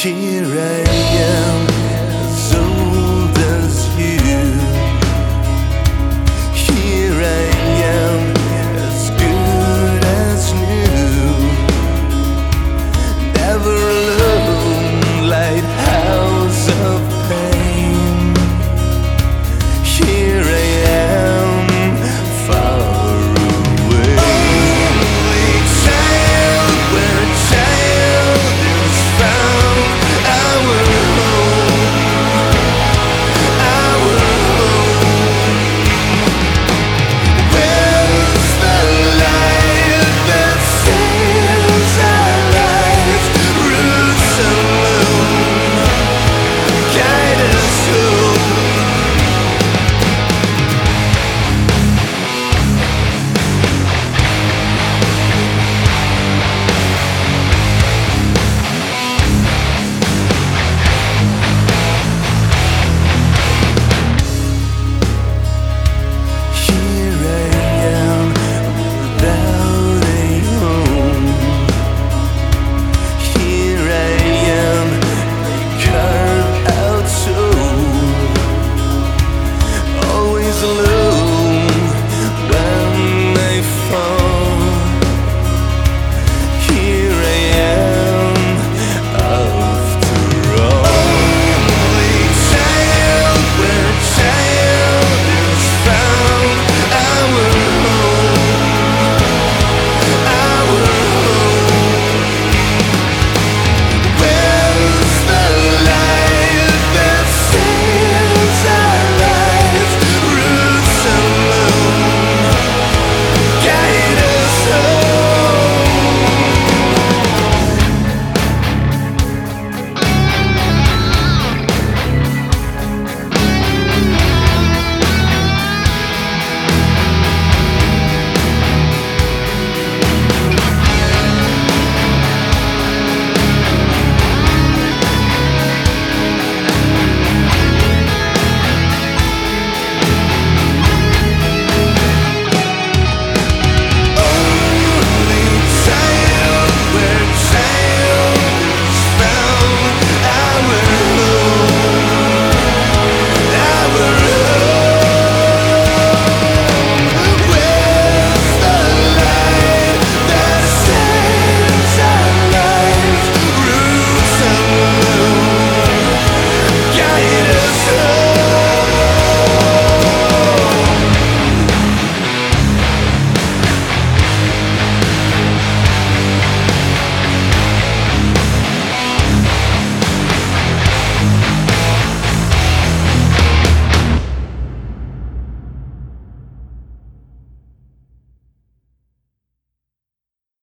Here I am, as old as you.